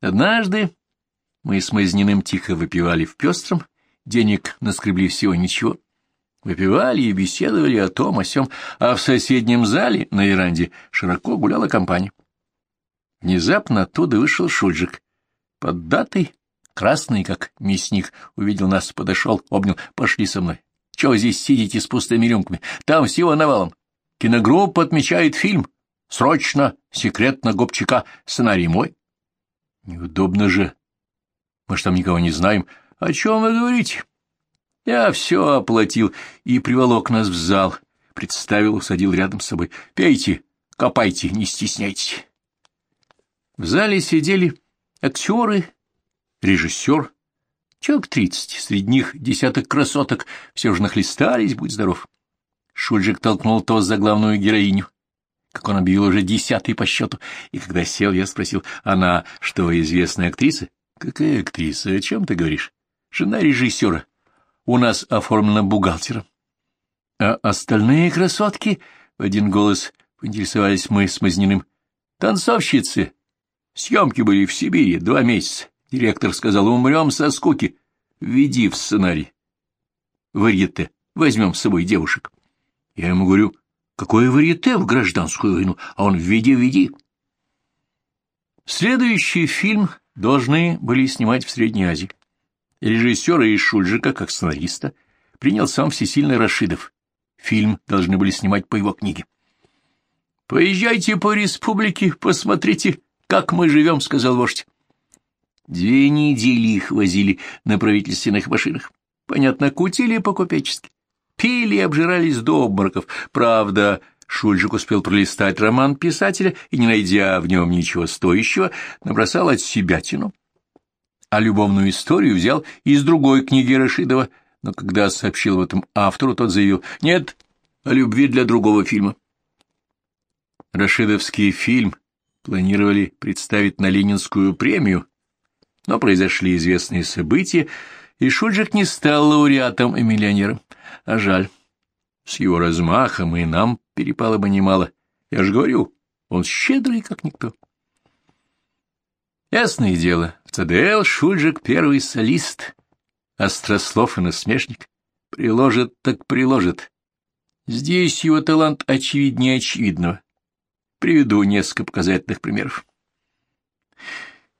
Однажды мы с Мазниным тихо выпивали в пестром, денег наскребли всего ничего. Выпивали и беседовали о том, о сём, а в соседнем зале, на веранде, широко гуляла компания. Внезапно оттуда вышел Шульжик. Поддатый, красный, как мясник, увидел нас, подошел, обнял, пошли со мной. Чего здесь сидите с пустыми рюмками? Там всего навалом. Киногруппа отмечает фильм. Срочно, секретно, Гопчика, сценарий мой. Неудобно же. Мы ж там никого не знаем. О чем вы говорите? Я все оплатил и приволок нас в зал. Представил, усадил рядом с собой. Пейте, копайте, не стесняйтесь. В зале сидели актеры, режиссер, человек тридцать, среди них десяток красоток, все же нахлестались, будь здоров. Шульжик толкнул то за главную героиню, как он объявил уже десятый по счету, и когда сел, я спросил, она что, известная актриса? Какая актриса? О чем ты говоришь? Жена режиссера. У нас оформлена бухгалтером. А остальные красотки, в один голос поинтересовались мы с Мазниным, танцовщицы, Съемки были в Сибири два месяца. Директор сказал, умрем со скуки. Введи в сценарий. Варьете, возьмем с собой девушек. Я ему говорю, какое варьете в гражданскую войну? А он, введи, введи. Следующий фильм должны были снимать в Средней Азии. Режиссера из Шульжика, как сценариста, принял сам всесильный Рашидов. Фильм должны были снимать по его книге. «Поезжайте по республике, посмотрите, как мы живем, — сказал вождь. Две недели их возили на правительственных машинах. Понятно, кутили по-купечески. Пили и обжирались до обмороков. Правда, Шульжик успел пролистать роман писателя и, не найдя в нем ничего стоящего, набросал от себя тяну. А любовную историю взял из другой книги Рашидова, но когда сообщил об этом автору, тот заявил «Нет, о любви для другого фильма». Рашидовский фильм планировали представить на Ленинскую премию, но произошли известные события, и Шульжик не стал лауреатом и миллионером. А жаль. С его размахом и нам перепало бы немало. Я же говорю, он щедрый, как никто. Ясное дело, в ЦДЛ Шульжик первый солист, острослов и насмешник. Приложит так приложит. Здесь его талант очевиднее очевидного. Приведу несколько показательных примеров.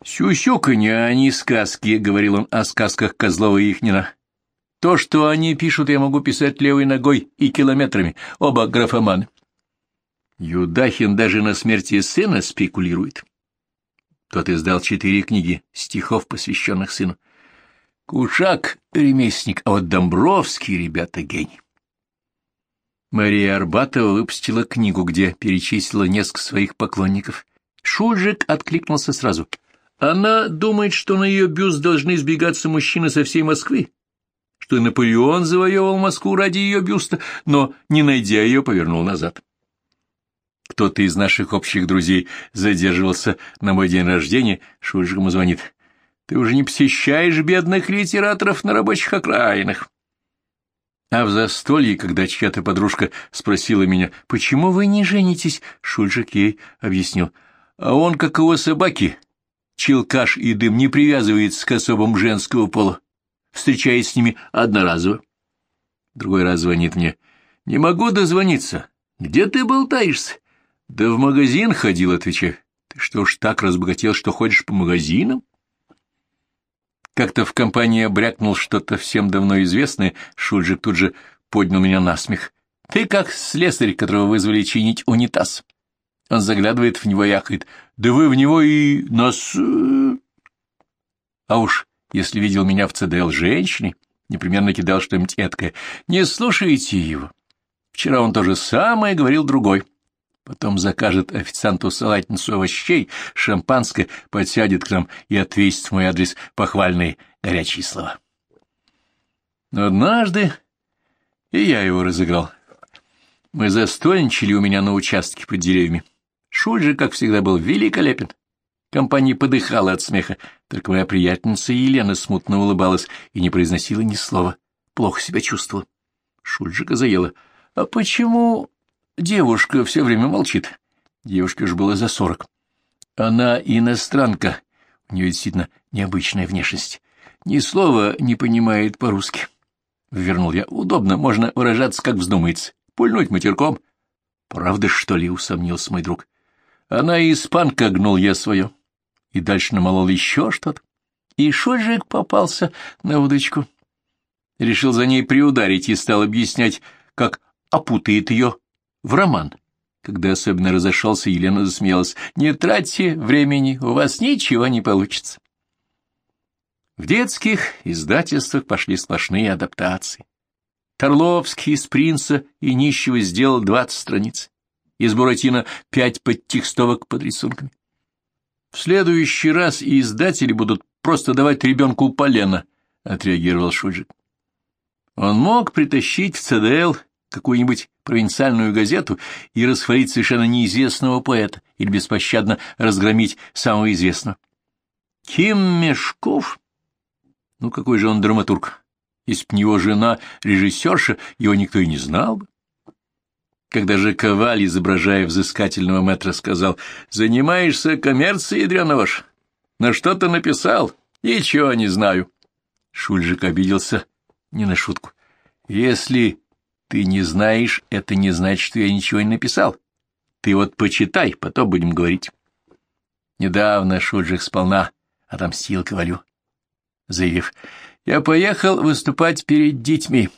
«Сюсюканье, а не сказки», — говорил он о сказках Козлова и Ихнина. «То, что они пишут, я могу писать левой ногой и километрами, оба графоманы». Юдахин даже на смерти сына спекулирует. Тот издал четыре книги стихов, посвященных сыну. Кушак — ремесленник, а вот Домбровский, ребята, гений. Мария Арбатова выпустила книгу, где перечислила несколько своих поклонников. Шульжик откликнулся сразу. Она думает, что на ее бюст должны избегаться мужчины со всей Москвы, что и Наполеон завоевал Москву ради ее бюста, но, не найдя ее, повернул назад. Кто-то из наших общих друзей задерживался на мой день рождения, Шульжик ему звонит. «Ты уже не посещаешь бедных литераторов на рабочих окраинах». А в застолье, когда чья-то подружка спросила меня, «Почему вы не женитесь?» Шульжик ей объяснил. «А он, как его собаки, челкаш и дым, не привязывается к особам женского пола, встречаясь с ними одноразово». Другой раз звонит мне. «Не могу дозвониться. Где ты болтаешься?» «Да в магазин ходил», — отвечаю. «Ты что ж так разбогател, что ходишь по магазинам?» Как-то в компании брякнул что-то всем давно известное, Шульжик тут же поднял меня на смех. «Ты как слесарь, которого вызвали чинить унитаз». Он заглядывает в него и ахает. «Да вы в него и нас...» э, А уж, если видел меня в ЦДЛ женщиной, непременно кидал что-нибудь эткое. «Не слушайте его. Вчера он то же самое говорил другой». Потом закажет официанту салатницу овощей, шампанское, подсядет к нам и отвесит в мой адрес похвальные горячие слова. Но однажды и я его разыграл. Мы застольничали у меня на участке под деревьями. Шуль же, как всегда, был великолепен. Компания подыхала от смеха, только моя приятельница Елена смутно улыбалась и не произносила ни слова. Плохо себя чувствовала. Шульжика заела. — А почему Девушка все время молчит. Девушке же было за сорок. Она иностранка. У нее действительно необычная внешность. Ни слова не понимает по-русски. Вернул я. Удобно, можно выражаться, как вздумается. Пульнуть матерком. Правда, что ли, усомнился мой друг. Она и испанка, гнул я свое. И дальше намолол еще что-то. И Шольжик попался на удочку. Решил за ней приударить и стал объяснять, как опутает ее в роман. Когда особенно разошелся, Елена засмеялась. «Не тратьте времени, у вас ничего не получится». В детских издательствах пошли сплошные адаптации. Торловский из «Принца» и «Нищего» сделал двадцать страниц. Из «Буратино» пять подтекстовок под рисунками. В следующий раз издатели будут просто давать ребенку полено, — отреагировал Шульжик. Он мог притащить в ЦДЛ какую-нибудь провинциальную газету и расхвалить совершенно неизвестного поэта или беспощадно разгромить самого известного. Ким Мешков? Ну, какой же он драматург? Если б не его жена, режиссерша, его никто и не знал бы. Когда же Коваль, изображая взыскательного мэтра, сказал, «Занимаешься коммерцией, дрянож? На что ты написал? Ничего не знаю». Шульжик обиделся не на шутку. «Если ты не знаешь, это не значит, что я ничего не написал. Ты вот почитай, потом будем говорить». Недавно Шульжик сполна отомстил Ковалю, заявив, «Я поехал выступать перед детьми.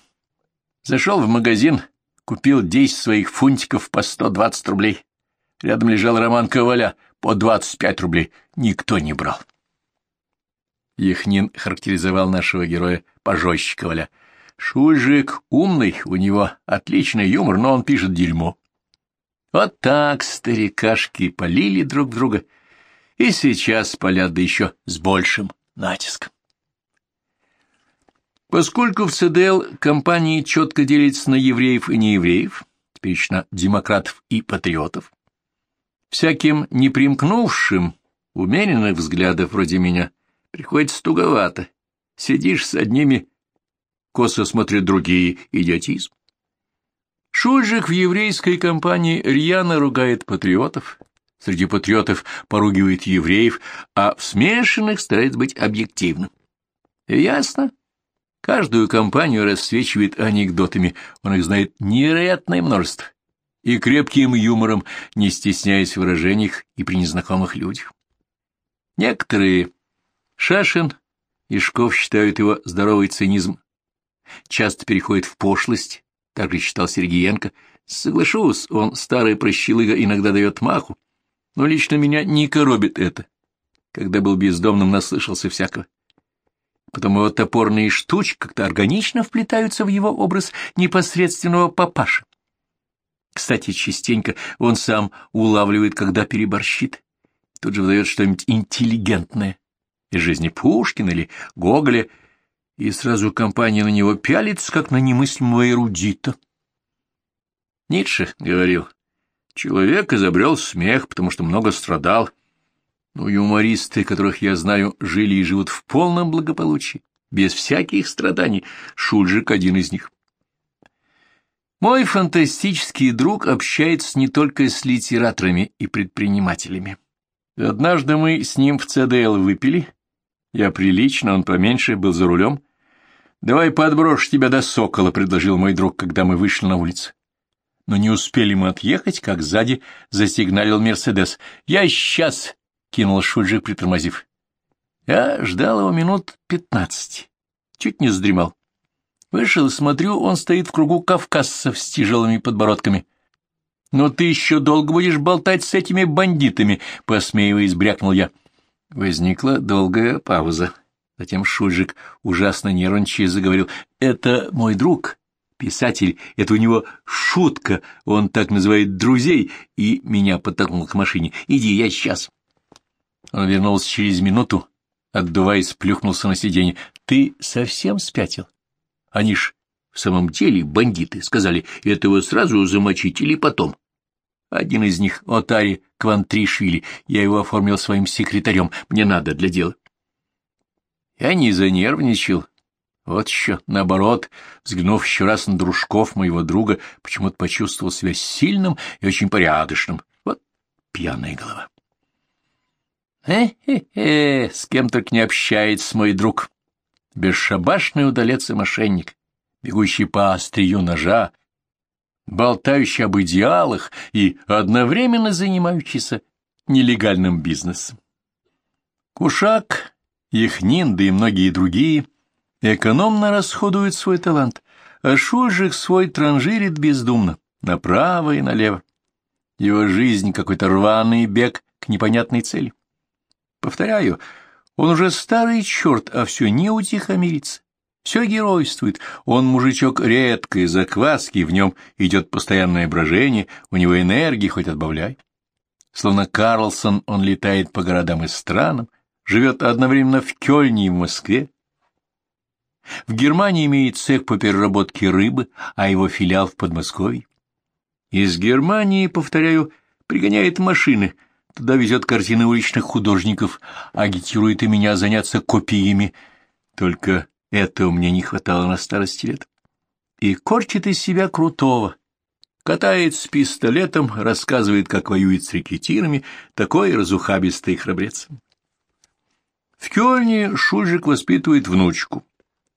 Зашел в магазин, Купил десять своих фунтиков по сто двадцать рублей. Рядом лежал Роман Коваля по двадцать пять рублей. Никто не брал. Яхнин характеризовал нашего героя пожестче Коваля. Шульжик умный, у него отличный юмор, но он пишет дерьмо. Вот так старикашки полили друг друга, и сейчас полят да еще с большим натиском. Поскольку в ЦДЛ компании четко делятся на евреев и неевреев, теперь еще на демократов и патриотов, всяким непримкнувшим, умеренных взглядов вроде меня, приходится туговато. Сидишь с одними, косо смотрят другие, идиотизм. Шульжик в еврейской компании рьяно ругает патриотов, среди патриотов поругивает евреев, а в смешанных старается быть объективным. Ясно, Каждую компанию рассвечивает анекдотами, он их знает невероятное множество, и крепким юмором, не стесняясь в выражениях и при незнакомых людях. Некоторые, Шашин и Шков считают его здоровый цинизм, часто переходит в пошлость, так же считал Сергеенко. Соглашусь, он, старый прощелыга, иногда дает маху, но лично меня не коробит это. Когда был бездомным, наслышался всякого. Потом его топорные штучки как-то органично вплетаются в его образ непосредственного папаши. Кстати, частенько он сам улавливает, когда переборщит. Тут же выдает что-нибудь интеллигентное из жизни Пушкина или Гоголя, и сразу компания на него пялится, как на немыслимого эрудита. Ницше говорил, человек изобрел смех, потому что много страдал, но юмористы, которых я знаю, жили и живут в полном благополучии, без всяких страданий. Шульжик один из них. Мой фантастический друг общается не только с литераторами и предпринимателями. Однажды мы с ним в ЦДЛ выпили. Я прилично, он поменьше, был за рулем. «Давай подброшу тебя до Сокола», — предложил мой друг, когда мы вышли на улицу. Но не успели мы отъехать, как сзади застигналил Мерседес. «Я сейчас!» — кинул Шульжик, притормозив. Я ждал его минут пятнадцать. Чуть не задремал. Вышел смотрю, он стоит в кругу кавказцев с тяжелыми подбородками. «Но ты еще долго будешь болтать с этими бандитами», — посмеиваясь, брякнул я. Возникла долгая пауза. Затем Шульжик, ужасно нервничая, заговорил. «Это мой друг, писатель, это у него шутка, он так называет друзей», и меня подтолкнул к машине. «Иди, я сейчас». Он вернулся через минуту, отдуваясь, плюхнулся на сиденье. — Ты совсем спятил? Они ж в самом деле бандиты. Сказали, этого сразу замочить или потом. Один из них — Отари Квантришвили. Я его оформил своим секретарем. Мне надо для дела. Я не занервничал. Вот еще, наоборот, взглянув еще раз на дружков моего друга, почему-то почувствовал себя сильным и очень порядочным. Вот пьяная голова. Э-э-э, с кем только не общается мой друг. Бесшабашный удалец и мошенник, бегущий по острию ножа, болтающий об идеалах и одновременно занимающийся нелегальным бизнесом. Кушак, Яхнин, да и многие другие экономно расходуют свой талант, а Шульжик свой транжирит бездумно, направо и налево. Его жизнь — какой-то рваный бег к непонятной цели. Повторяю, он уже старый черт, а все не утихомирится. Все геройствует, он мужичок редкой закваски, в нем идет постоянное брожение, у него энергии хоть отбавляй. Словно Карлсон он летает по городам и странам, живет одновременно в Кёльне и в Москве. В Германии имеет цех по переработке рыбы, а его филиал в Подмосковье. Из Германии, повторяю, пригоняет машины — Туда везет картины уличных художников, агитирует и меня заняться копиями. Только этого мне не хватало на старости лет. И корчит из себя крутого. Катает с пистолетом, рассказывает, как воюет с рекетирами, такой разухабистый храбрец. В Кёльне Шульжик воспитывает внучку.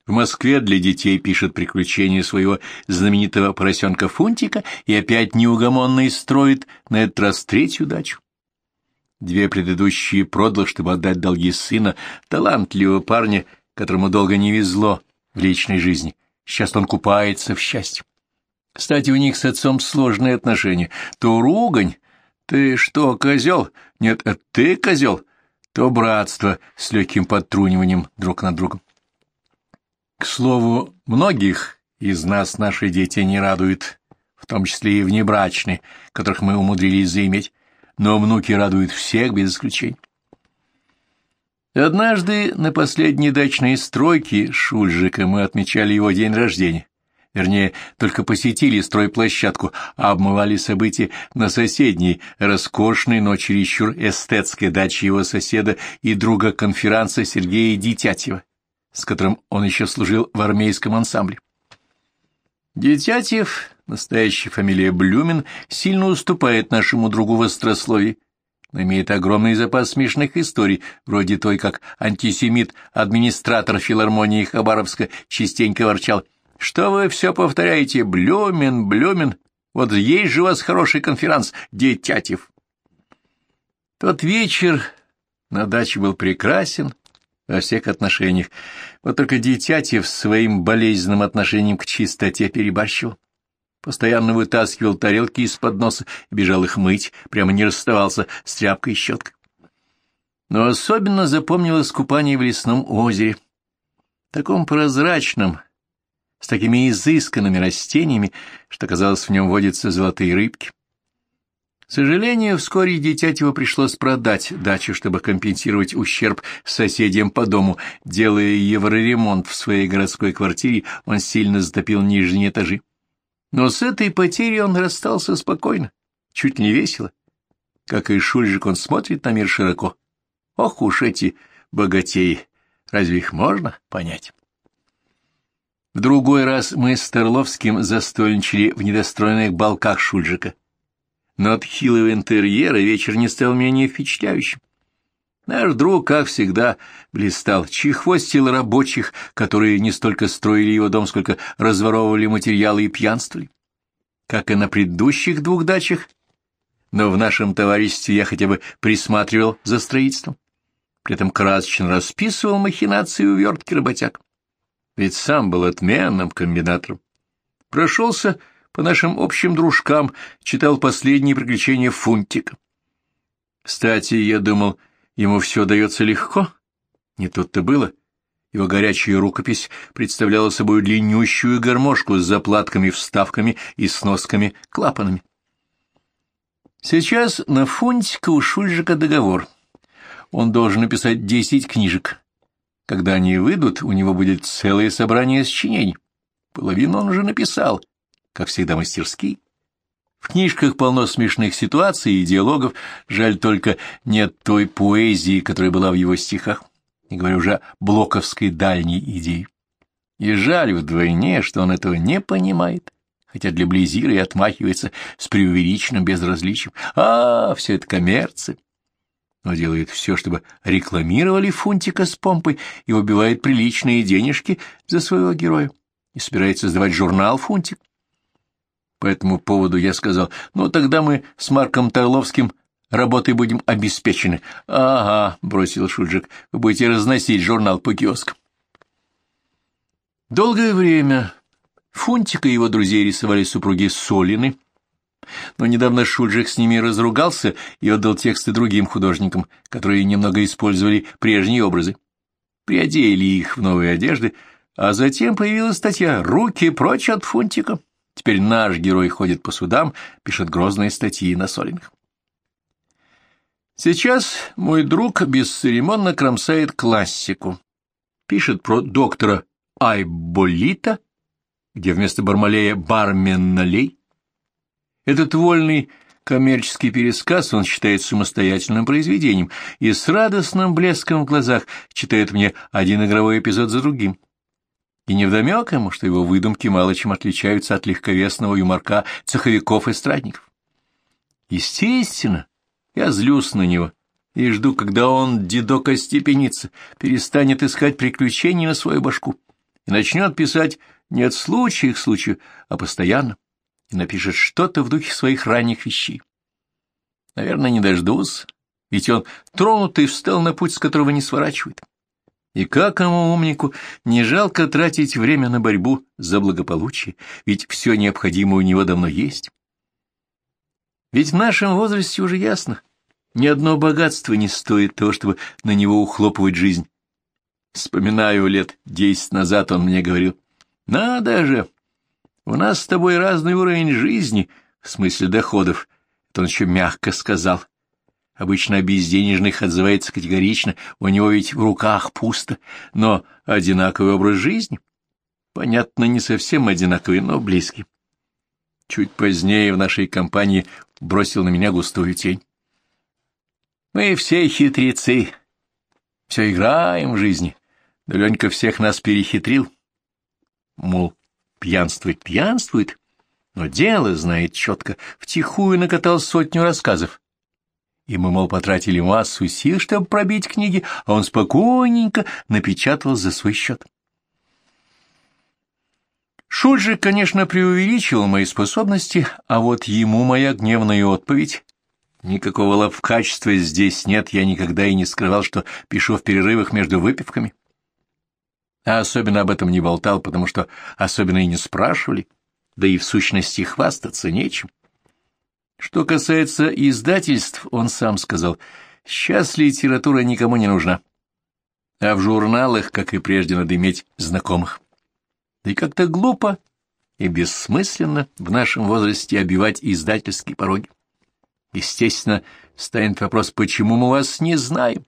В Москве для детей пишет приключения своего знаменитого поросенка Фунтика и опять неугомонно строит на этот раз третью дачу. Две предыдущие продал, чтобы отдать долги сына, талантливого парня, которому долго не везло в личной жизни. Сейчас он купается в счастье. Кстати, у них с отцом сложные отношения. То ругань. Ты что, козел? Нет, это ты козел. То братство с легким подтруниванием друг над другом. К слову, многих из нас наши дети не радуют, в том числе и внебрачные, которых мы умудрились заиметь но внуки радуют всех без исключения. Однажды на последней дачной стройке Шульжика мы отмечали его день рождения. Вернее, только посетили стройплощадку, а обмывали события на соседней, роскошной, но чересчур эстетской даче его соседа и друга конферанса Сергея Дитятьева, с которым он еще служил в армейском ансамбле. Дитятьев настоящая фамилия Блюмин, сильно уступает нашему другу в острословии, но имеет огромный запас смешных историй, вроде той, как антисемит-администратор филармонии Хабаровска частенько ворчал. «Что вы все повторяете? Блюмин, Блюмин! Вот есть же у вас хороший конферанс, Детятев!» Тот вечер на даче был прекрасен во всех отношениях, вот только Детятев своим болезненным отношением к чистоте перебарщивал постоянно вытаскивал тарелки из-под носа и бежал их мыть, прямо не расставался с тряпкой и щеткой. Но особенно запомнилось купание в лесном озере, таком прозрачном, с такими изысканными растениями, что, казалось, в нем водятся золотые рыбки. К сожалению, вскоре Детятева пришлось продать дачу, чтобы компенсировать ущерб соседям по дому. Делая евроремонт в своей городской квартире, он сильно затопил нижние этажи. Но с этой потерей он расстался спокойно, чуть не весело. Как и Шульжик, он смотрит на мир широко. Ох уж эти богатеи! Разве их можно понять? В другой раз мы с Торловским застольничали в недостроенных балках Шульжика. Но от хилого интерьера вечер не стал менее впечатляющим. Наш друг, как всегда, блистал, чехвостил рабочих, которые не столько строили его дом, сколько разворовывали материалы и пьянствовали. Как и на предыдущих двух дачах, но в нашем товариществе я хотя бы присматривал за строительством. При этом красочно расписывал махинации увертки работяг. Ведь сам был отменным комбинатором. Прошелся по нашим общим дружкам, читал последние приключения Фунтика. Кстати, я думал, Ему все дается легко? Не тут-то было. Его горячая рукопись представляла собой длиннющую гармошку с заплатками, вставками и сносками-клапанами. Сейчас на Фунтика у Шульжика договор. Он должен написать десять книжек. Когда они выйдут, у него будет целое собрание сочинений. Половину он уже написал, как всегда мастерски. В книжках полно смешных ситуаций и диалогов, жаль только нет той поэзии, которая была в его стихах, не говоря уже блоковской дальней идее. И жаль вдвойне, что он этого не понимает, хотя для Близира и отмахивается с преувеличенным безразличием. А, все это коммерция. но делает все, чтобы рекламировали Фунтика с помпой и убивает приличные денежки за своего героя и собирается сдавать журнал «Фунтик». По этому поводу я сказал, ну тогда мы с Марком Тарловским работой будем обеспечены. — Ага, — бросил Шуджик, — вы будете разносить журнал по киоскам. Долгое время Фунтика и его друзей рисовали супруги Солины, но недавно Шульжик с ними разругался и отдал тексты другим художникам, которые немного использовали прежние образы. Приодели их в новые одежды, а затем появилась статья «Руки прочь от Фунтика». Теперь наш герой ходит по судам, пишет грозные статьи на Солиных. Сейчас мой друг бесцеремонно кромсает классику. Пишет про доктора Айболита, где вместо Бармалея бармен-налей. Этот вольный коммерческий пересказ он считает самостоятельным произведением и с радостным блеском в глазах читает мне один игровой эпизод за другим. И невдомек ему, что его выдумки мало чем отличаются от легковесного юморка цеховиков и страдников. Естественно, я злюсь на него и жду, когда он, дедок, остепенится, перестанет искать приключений на свою башку и начнет писать не от случая к случаю, а постоянно, и напишет что-то в духе своих ранних вещей. Наверное, не дождусь, ведь он тронутый встал на путь, с которого не сворачивает. И как ему, умнику, не жалко тратить время на борьбу за благополучие, ведь все необходимое у него давно есть. Ведь в нашем возрасте уже ясно, ни одно богатство не стоит того, чтобы на него ухлопывать жизнь. Вспоминаю, лет десять назад он мне говорил, «Надо же, у нас с тобой разный уровень жизни, в смысле доходов». Это он еще мягко сказал. Обычно безденежных отзывается категорично, у него ведь в руках пусто, но одинаковый образ жизни. Понятно, не совсем одинаковый, но близкий. Чуть позднее в нашей компании бросил на меня густую тень. Мы все хитрецы, все играем в жизни, да Ленька всех нас перехитрил. Мол, пьянствует, пьянствует, но дело знает четко, втихую накатал сотню рассказов. И мы, мол, потратили массу сил, чтобы пробить книги, а он спокойненько напечатал за свой счет. Шульжик, конечно, преувеличивал мои способности, а вот ему моя гневная отповедь. Никакого ловкачества здесь нет, я никогда и не скрывал, что пишу в перерывах между выпивками. А особенно об этом не болтал, потому что особенно и не спрашивали, да и в сущности хвастаться нечем. Что касается издательств, он сам сказал, сейчас литература никому не нужна, а в журналах, как и прежде, надо иметь знакомых. Да и как-то глупо и бессмысленно в нашем возрасте обивать издательские пороги. Естественно, станет вопрос, почему мы вас не знаем?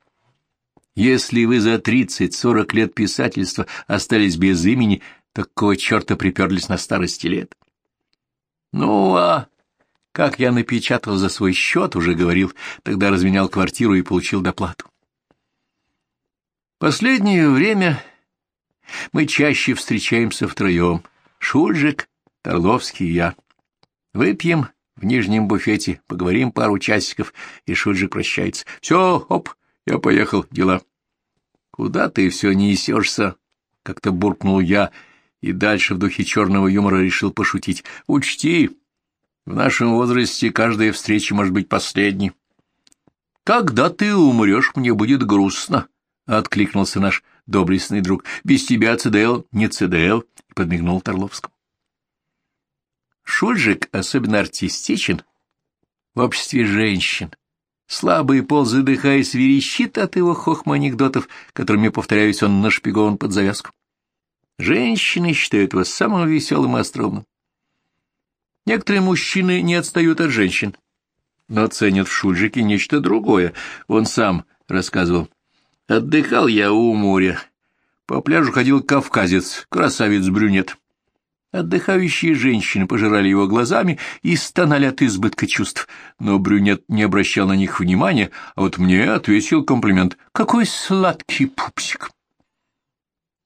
Если вы за тридцать-сорок лет писательства остались без имени, так какого черта приперлись на старости лет? Ну, а как я напечатал за свой счет, уже говорил, тогда разменял квартиру и получил доплату. Последнее время мы чаще встречаемся втроем. Шульжик, Торловский и я. Выпьем в нижнем буфете, поговорим пару часиков, и Шульжик прощается. Все, оп, я поехал, дела. Куда ты все несешься? Как-то буркнул я, и дальше в духе черного юмора решил пошутить. Учти, в нашем возрасте каждая встреча может быть последней. Когда ты умрешь, мне будет грустно, — откликнулся наш доблестный друг. Без тебя ЦДЛ не ЦДЛ, — подмигнул Торловскому. Шульжик особенно артистичен в обществе женщин. Слабый пол, задыхаясь, верещит от его хохма анекдотов, которыми, повторяюсь, он нашпигован под завязку. Женщины считают его самым веселым и остроумным. Некоторые мужчины не отстают от женщин, но ценят в Шульжике нечто другое. Он сам рассказывал. Отдыхал я у моря. По пляжу ходил кавказец, красавец-брюнет. Отдыхающие женщины пожирали его глазами и стонали от избытка чувств, но брюнет не обращал на них внимания, а вот мне отвесил комплимент. «Какой сладкий пупсик!»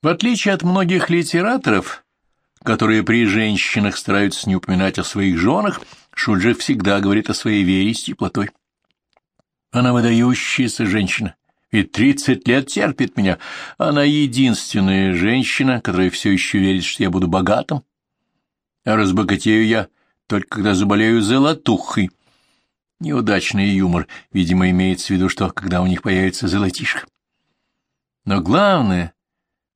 В отличие от многих литераторов, которые при женщинах стараются не упоминать о своих женах, Шульджи всегда говорит о своей вере с теплотой. Она выдающаяся женщина, и тридцать лет терпит меня. Она единственная женщина, которая все еще верит, что я буду богатым. А разбогатею я только когда заболею золотухой. Неудачный юмор, видимо, имеется в виду, что когда у них появится золотишко. Но главное,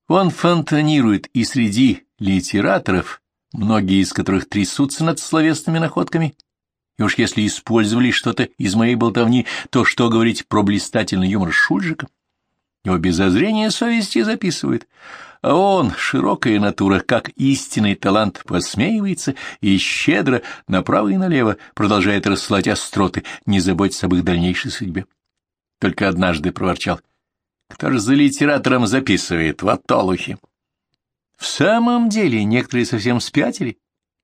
он фонтанирует и среди литераторов, многие из которых трясутся над словесными находками, и уж если использовали что-то из моей болтовни, то что говорить про блистательный юмор Шульжика? Его без зазрения совести записывает. А он, широкая натура, как истинный талант, посмеивается и щедро направо и налево продолжает рассылать остроты, не заботясь об их дальнейшей судьбе. Только однажды проворчал. Кто же за литератором записывает в Атолухе? В самом деле, некоторые совсем спятили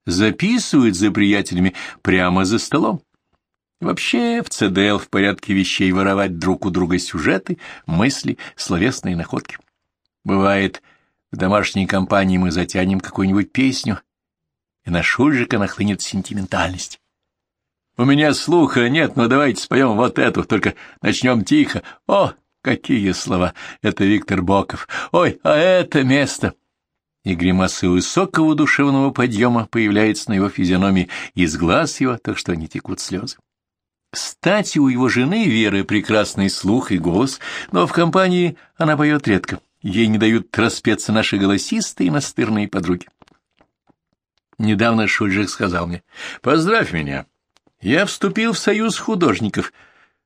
записывают за приятелями прямо за столом. Вообще в ЦДЛ в порядке вещей воровать друг у друга сюжеты, мысли, словесные находки. Бывает, в домашней компании мы затянем какую-нибудь песню, и на Шульжика нахлынет сентиментальность. У меня слуха нет, но давайте споем вот эту, только начнем тихо. О, какие слова! Это Виктор Боков. Ой, а это место! И гримасы высокого душевного подъема появляются на его физиономии, из глаз его, так что они текут слезы. Кстати, у его жены Веры прекрасный слух и голос, но в компании она поет редко. Ей не дают распеться наши голосистые и настырные подруги. Недавно Шульжик сказал мне, «Поздравь меня. Я вступил в союз художников.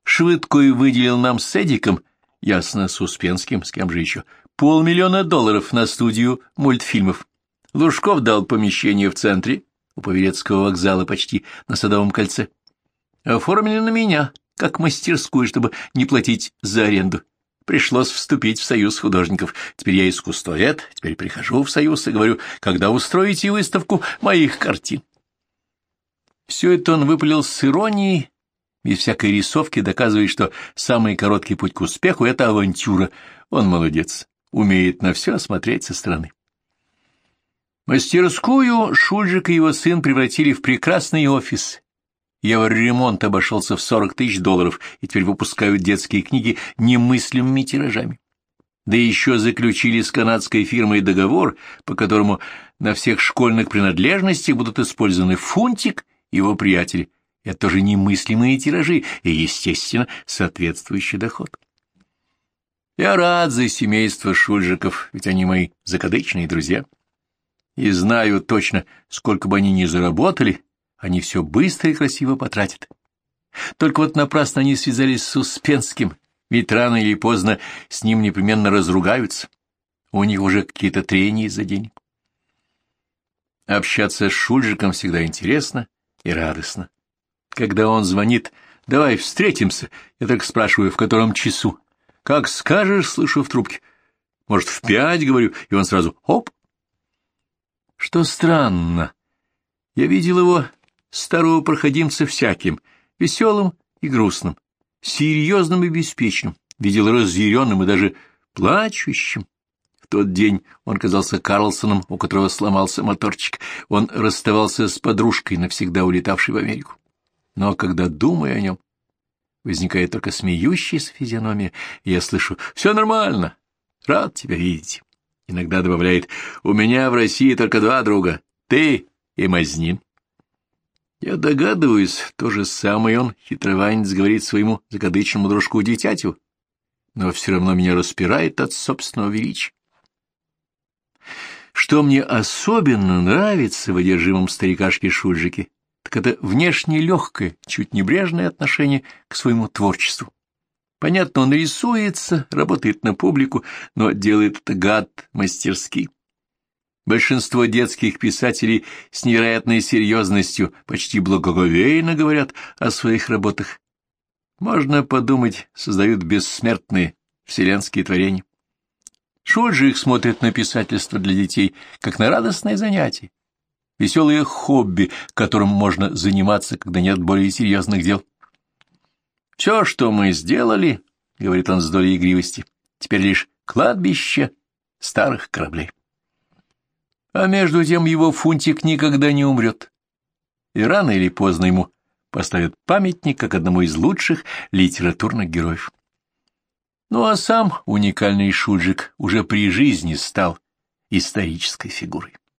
Швыдкой выделил нам с Эдиком, ясно, с Успенским, с кем же еще, полмиллиона долларов на студию мультфильмов. Лужков дал помещение в центре, у Павелецкого вокзала почти на Садовом кольце. Оформили на меня, как мастерскую, чтобы не платить за аренду. Пришлось вступить в союз художников. Теперь я искусствовед, теперь прихожу в союз и говорю, когда устроите выставку моих картин. Все это он выпалил с иронией, без всякой рисовки, доказывая, что самый короткий путь к успеху — это авантюра. Он молодец умеет на все смотреть со стороны. Мастерскую Шульжик и его сын превратили в прекрасный офис. Евроремонт обошелся в 40 тысяч долларов, и теперь выпускают детские книги немыслимыми тиражами. Да еще заключили с канадской фирмой договор, по которому на всех школьных принадлежностях будут использованы фунтик и его приятели. Это тоже немыслимые тиражи и, естественно, соответствующий доход. Я рад за семейство Шульжиков, ведь они мои закадычные друзья. И знаю точно, сколько бы они ни заработали, они все быстро и красиво потратят. Только вот напрасно они связались с Успенским, ведь рано или поздно с ним непременно разругаются. У них уже какие-то трения из-за денег. Общаться с Шульжиком всегда интересно и радостно. Когда он звонит «давай встретимся», я так спрашиваю, в котором часу, как скажешь, слышу в трубке. Может, в пять, говорю, и он сразу оп. Что странно. Я видел его, старого проходимца, всяким, веселым и грустным, серьезным и беспечным, видел разъяренным и даже плачущим. В тот день он казался Карлсоном, у которого сломался моторчик. Он расставался с подружкой, навсегда улетавшей в Америку. Но когда думаю о нем, возникает только смеющаяся физиономия, и я слышу «Все нормально, рад тебя видеть». Иногда добавляет «У меня в России только два друга, ты и Мазнин». Я догадываюсь, то же самое он, хитрованец, говорит своему закадычному дружку-дитятю, но все равно меня распирает от собственного величия. Что мне особенно нравится в одержимом старикашке Шульжике, так это внешне легкое, чуть небрежное отношение к своему творчеству. Понятно, он рисуется, работает на публику, но делает это гад мастерски. Большинство детских писателей с невероятной серьезностью почти благоговейно говорят о своих работах. Можно подумать, создают бессмертные вселенские творения. Шуль же их смотрит на писательство для детей, как на радостное занятие веселое хобби, которым можно заниматься, когда нет более серьезных дел. «Все, что мы сделали, — говорит он с долей игривости, — теперь лишь кладбище старых кораблей. А между тем его фунтик никогда не умрет, и рано или поздно ему поставят памятник как одному из лучших литературных героев. Ну а сам уникальный Шульжик уже при жизни стал исторической фигурой.